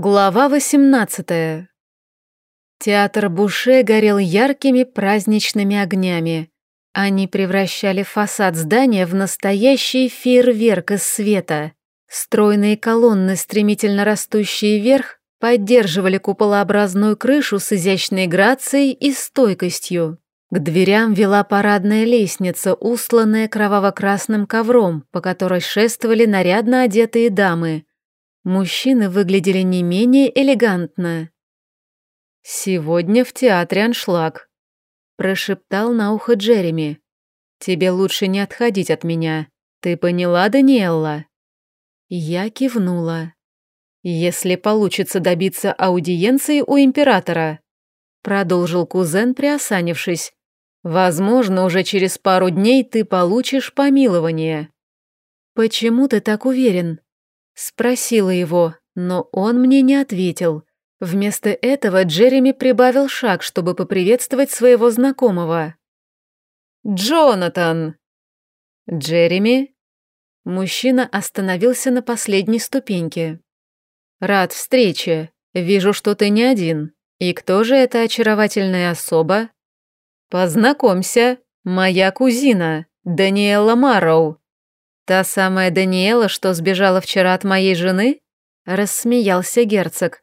Глава 18 Театр Буше горел яркими праздничными огнями. Они превращали фасад здания в настоящий фейерверк из света. Стройные колонны, стремительно растущие вверх, поддерживали куполообразную крышу с изящной грацией и стойкостью. К дверям вела парадная лестница, устланная кроваво-красным ковром, по которой шествовали нарядно одетые дамы. Мужчины выглядели не менее элегантно. «Сегодня в театре аншлаг», — прошептал на ухо Джереми. «Тебе лучше не отходить от меня. Ты поняла, Даниэлла?» Я кивнула. «Если получится добиться аудиенции у императора», — продолжил кузен, приосанившись, «возможно, уже через пару дней ты получишь помилование». «Почему ты так уверен?» Спросила его, но он мне не ответил. Вместо этого Джереми прибавил шаг, чтобы поприветствовать своего знакомого. «Джонатан!» «Джереми?» Мужчина остановился на последней ступеньке. «Рад встрече. Вижу, что ты не один. И кто же эта очаровательная особа?» «Познакомься, моя кузина, Даниэла Марроу, «Та самая Даниэла, что сбежала вчера от моей жены?» — рассмеялся герцог.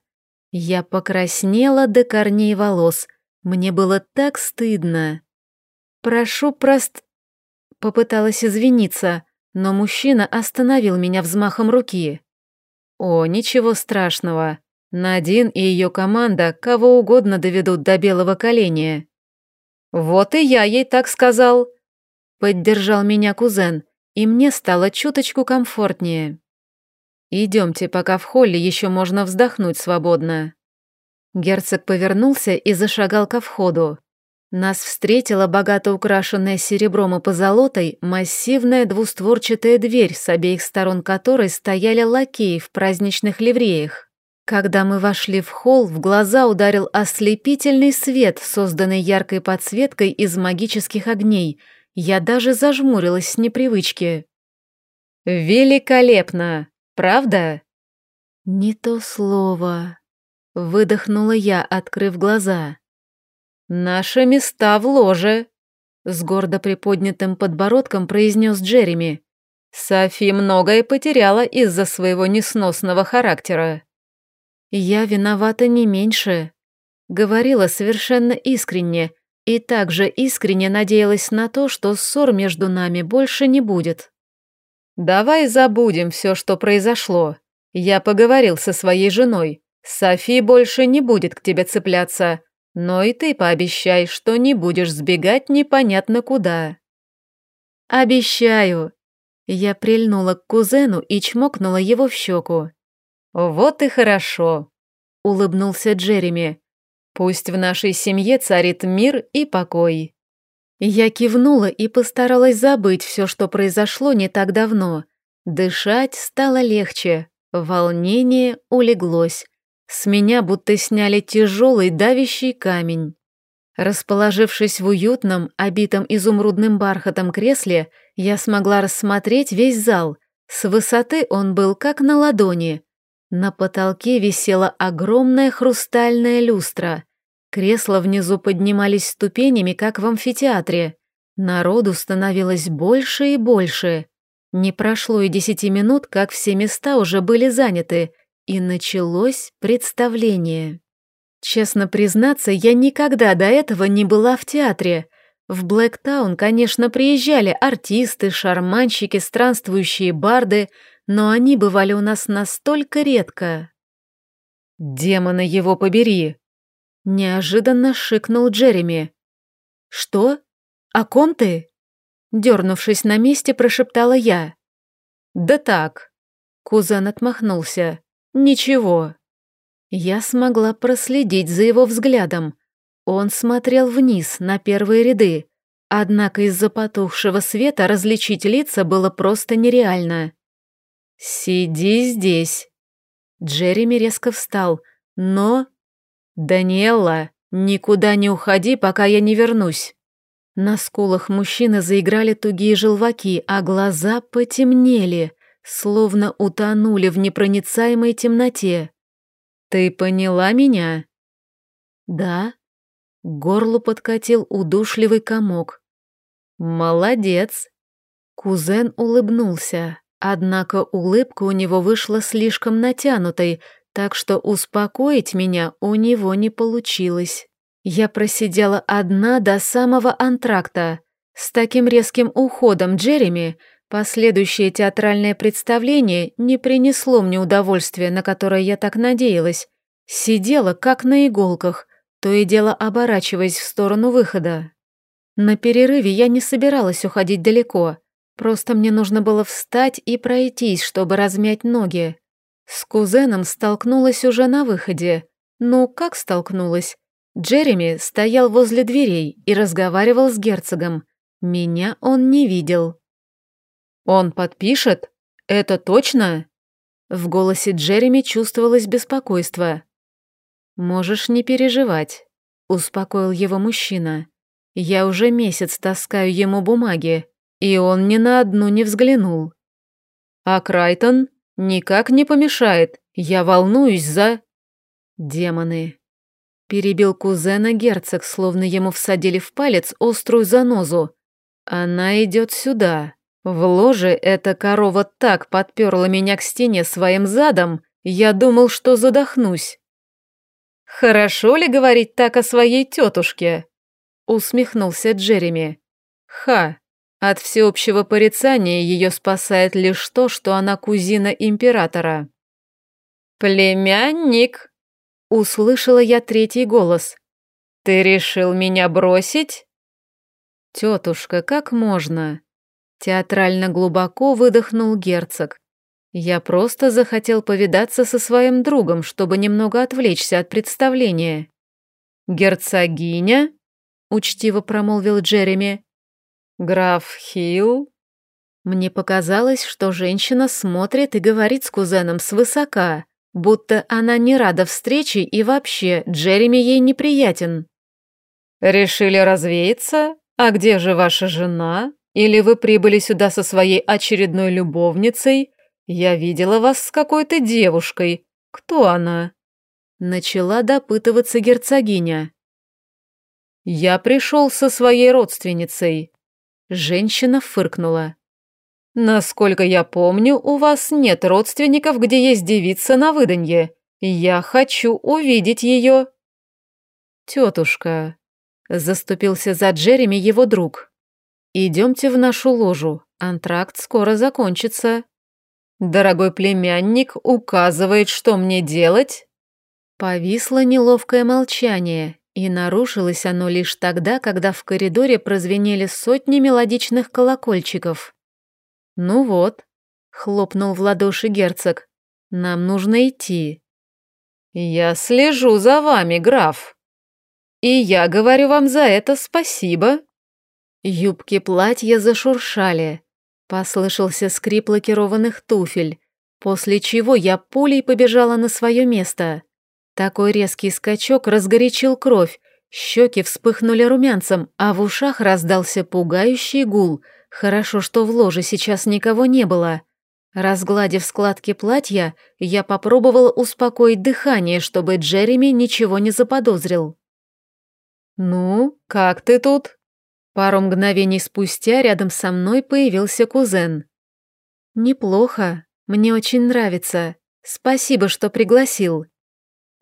Я покраснела до корней волос. Мне было так стыдно. «Прошу прост...» Попыталась извиниться, но мужчина остановил меня взмахом руки. «О, ничего страшного. Надин и ее команда кого угодно доведут до белого коленя». «Вот и я ей так сказал», — поддержал меня кузен и мне стало чуточку комфортнее. «Идемте, пока в холле еще можно вздохнуть свободно». Герцог повернулся и зашагал ко входу. Нас встретила богато украшенная серебром и позолотой массивная двустворчатая дверь, с обеих сторон которой стояли лакеи в праздничных ливреях. Когда мы вошли в холл, в глаза ударил ослепительный свет, созданный яркой подсветкой из магических огней — я даже зажмурилась с непривычки. «Великолепно! Правда?» «Не то слово», — выдохнула я, открыв глаза. «Наши места в ложе», — с гордо приподнятым подбородком произнес Джереми. «Софи многое потеряла из-за своего несносного характера». «Я виновата не меньше», — говорила совершенно искренне, — и также искренне надеялась на то, что ссор между нами больше не будет. «Давай забудем все, что произошло. Я поговорил со своей женой. Софи больше не будет к тебе цепляться, но и ты пообещай, что не будешь сбегать непонятно куда». «Обещаю». Я прильнула к кузену и чмокнула его в щеку. «Вот и хорошо», — улыбнулся Джереми. Пусть в нашей семье царит мир и покой. Я кивнула и постаралась забыть все, что произошло не так давно. Дышать стало легче, волнение улеглось. С меня будто сняли тяжелый давящий камень. Расположившись в уютном, обитом изумрудным бархатом кресле, я смогла рассмотреть весь зал. С высоты он был как на ладони. На потолке висела огромная хрустальная люстра. Кресла внизу поднимались ступенями, как в амфитеатре. Народу становилось больше и больше. Не прошло и десяти минут, как все места уже были заняты, и началось представление. Честно признаться, я никогда до этого не была в театре. В Блэктаун, конечно, приезжали артисты, шарманщики, странствующие барды — но они бывали у нас настолько редко. «Демона его побери!» Неожиданно шикнул Джереми. «Что? О ком ты?» Дернувшись на месте, прошептала я. «Да так». Кузен отмахнулся. «Ничего». Я смогла проследить за его взглядом. Он смотрел вниз, на первые ряды, однако из-за потухшего света различить лица было просто нереально. «Сиди здесь». Джереми резко встал, но... «Даниэлла, никуда не уходи, пока я не вернусь». На скулах мужчины заиграли тугие желваки, а глаза потемнели, словно утонули в непроницаемой темноте. Ты поняла меня? Да. К горлу подкатил удушливый комок. Молодец. Кузен улыбнулся, однако улыбка у него вышла слишком натянутой, так что успокоить меня у него не получилось. Я просидела одна до самого антракта. С таким резким уходом Джереми последующее театральное представление не принесло мне удовольствия, на которое я так надеялась. Сидела как на иголках, то и дело оборачиваясь в сторону выхода. На перерыве я не собиралась уходить далеко, просто мне нужно было встать и пройтись, чтобы размять ноги. С кузеном столкнулась уже на выходе. Ну, как столкнулась? Джереми стоял возле дверей и разговаривал с герцогом. Меня он не видел. «Он подпишет? Это точно?» В голосе Джереми чувствовалось беспокойство. «Можешь не переживать», — успокоил его мужчина. «Я уже месяц таскаю ему бумаги, и он ни на одну не взглянул». «А Крайтон?» «Никак не помешает. Я волнуюсь за...» «Демоны». Перебил кузена герцог, словно ему всадили в палец острую занозу. «Она идет сюда. В ложе эта корова так подперла меня к стене своим задом, я думал, что задохнусь». «Хорошо ли говорить так о своей тетушке?» Усмехнулся Джереми. «Ха, от всеобщего порицания ее спасает лишь то, что она кузина императора. «Племянник!» — услышала я третий голос. «Ты решил меня бросить?» «Тетушка, как можно?» Театрально глубоко выдохнул герцог. «Я просто захотел повидаться со своим другом, чтобы немного отвлечься от представления». «Герцогиня?» — учтиво промолвил Джереми. «Граф Хилл?» Мне показалось, что женщина смотрит и говорит с кузеном свысока, будто она не рада встрече и вообще Джереми ей неприятен. «Решили развеяться? А где же ваша жена? Или вы прибыли сюда со своей очередной любовницей? Я видела вас с какой-то девушкой. Кто она?» Начала допытываться герцогиня. «Я пришел со своей родственницей», Женщина фыркнула. «Насколько я помню, у вас нет родственников, где есть девица на выданье. Я хочу увидеть ее». «Тетушка», — заступился за Джереми его друг. «Идемте в нашу ложу, антракт скоро закончится». «Дорогой племянник указывает, что мне делать?» Повисло неловкое молчание, и нарушилось оно лишь тогда, когда в коридоре прозвенели сотни мелодичных колокольчиков. «Ну вот», — хлопнул в ладоши герцог, — «нам нужно идти». «Я слежу за вами, граф. И я говорю вам за это спасибо». Юбки платья зашуршали. Послышался скрип лакированных туфель, после чего я пулей побежала на свое место. Такой резкий скачок разгорячил кровь, щеки вспыхнули румянцем, а в ушах раздался пугающий гул. Хорошо, что в ложе сейчас никого не было. Разгладив складки платья, я попробовала успокоить дыхание, чтобы Джереми ничего не заподозрил. «Ну, как ты тут?» Пару мгновений спустя рядом со мной появился кузен. «Неплохо. Мне очень нравится. Спасибо, что пригласил»,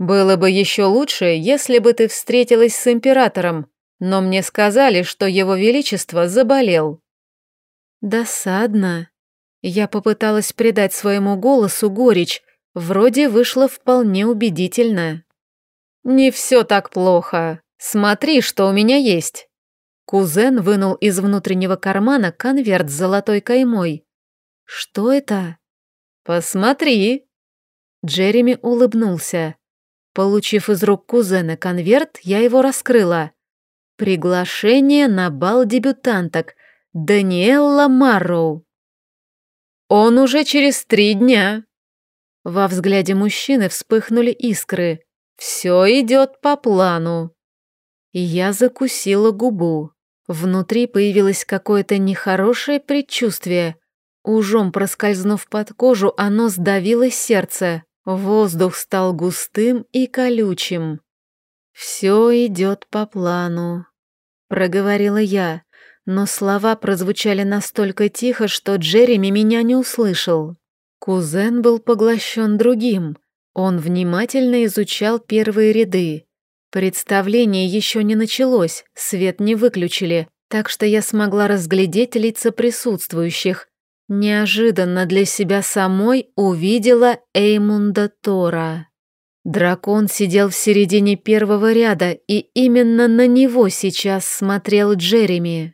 было бы еще лучше, если бы ты встретилась с императором, но мне сказали, что его величество заболел. Досадно. Я попыталась придать своему голосу горечь, вроде вышло вполне убедительно. Не все так плохо. Смотри, что у меня есть. Кузен вынул из внутреннего кармана конверт с золотой каймой. Что это? Посмотри. Джереми улыбнулся. Получив из рук кузена конверт, я его раскрыла. Приглашение на бал дебютанток Даниэлла Марроу. «Он уже через три дня». Во взгляде мужчины вспыхнули искры. «Все идет по плану». Я закусила губу. Внутри появилось какое-то нехорошее предчувствие. Ужом проскользнув под кожу, оно сдавило сердце. Воздух стал густым и колючим. «Все идет по плану», — проговорила я, но слова прозвучали настолько тихо, что Джереми меня не услышал. Кузен был поглощен другим. Он внимательно изучал первые ряды. Представление еще не началось, свет не выключили, так что я смогла разглядеть лица присутствующих. Неожиданно для себя самой увидела Эймунда Тора. Дракон сидел в середине первого ряда, и именно на него сейчас смотрел Джереми.